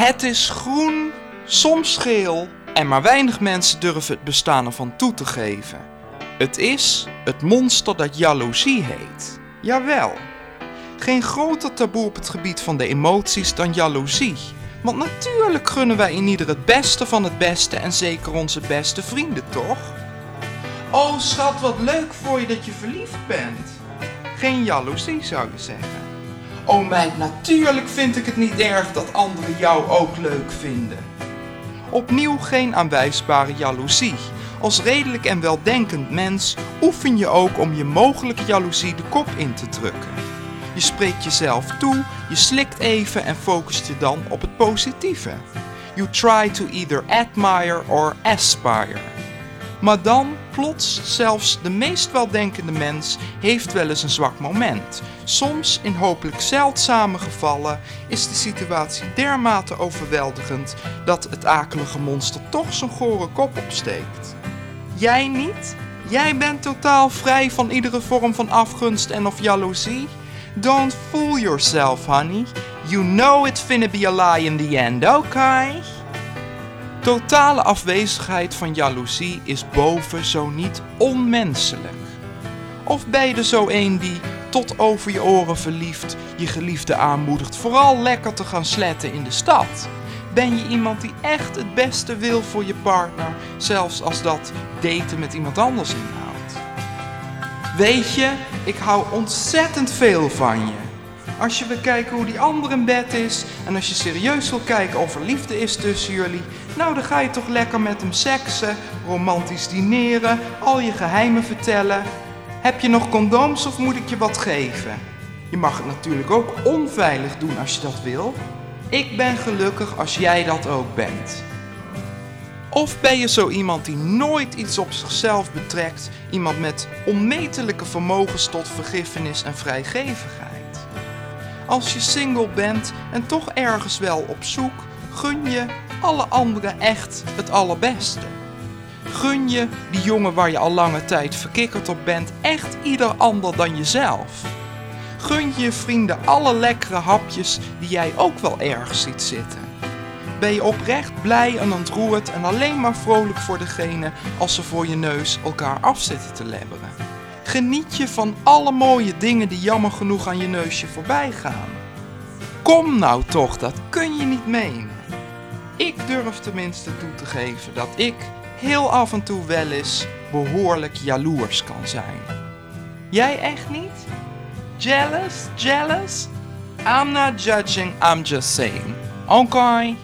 Het is groen, soms geel en maar weinig mensen durven het bestaan ervan toe te geven. Het is het monster dat jaloezie heet. Jawel. Geen groter taboe op het gebied van de emoties dan jaloezie. Want natuurlijk gunnen wij in ieder het beste van het beste en zeker onze beste vrienden, toch? Oh schat, wat leuk voor je dat je verliefd bent. Geen jaloezie zou je zeggen. Oh meid, natuurlijk vind ik het niet erg dat anderen jou ook leuk vinden. Opnieuw geen aanwijsbare jaloezie. Als redelijk en weldenkend mens oefen je ook om je mogelijke jaloezie de kop in te drukken. Je spreekt jezelf toe, je slikt even en focust je dan op het positieve. You try to either admire or aspire. Maar dan, plots, zelfs de meest weldenkende mens heeft wel eens een zwak moment. Soms, in hopelijk zeldzame gevallen, is de situatie dermate overweldigend dat het akelige monster toch zijn gore kop opsteekt. Jij niet? Jij bent totaal vrij van iedere vorm van afgunst en of jaloezie? Don't fool yourself, honey. You know it's finna be a lie in the end, okay? Totale afwezigheid van jaloezie is boven zo niet onmenselijk. Of ben je zo een die, tot over je oren verliefd, je geliefde aanmoedigt vooral lekker te gaan sletten in de stad? Ben je iemand die echt het beste wil voor je partner, zelfs als dat daten met iemand anders inhoudt? Weet je, ik hou ontzettend veel van je. Als je wil kijken hoe die ander in bed is en als je serieus wil kijken of er liefde is tussen jullie, nou dan ga je toch lekker met hem seksen, romantisch dineren, al je geheimen vertellen. Heb je nog condooms of moet ik je wat geven? Je mag het natuurlijk ook onveilig doen als je dat wil. Ik ben gelukkig als jij dat ook bent. Of ben je zo iemand die nooit iets op zichzelf betrekt, iemand met onmetelijke vermogens tot vergiffenis en vrijgevigheid? Als je single bent en toch ergens wel op zoek, gun je alle anderen echt het allerbeste. Gun je die jongen waar je al lange tijd verkikkerd op bent echt ieder ander dan jezelf. Gun je vrienden alle lekkere hapjes die jij ook wel ergens ziet zitten. Ben je oprecht blij en ontroerd en alleen maar vrolijk voor degene als ze voor je neus elkaar afzitten te lebberen. Geniet je van alle mooie dingen die jammer genoeg aan je neusje voorbij gaan. Kom nou toch, dat kun je niet menen. Ik durf tenminste toe te geven dat ik heel af en toe wel eens behoorlijk jaloers kan zijn. Jij echt niet? Jealous? Jealous? I'm not judging, I'm just saying. Okay?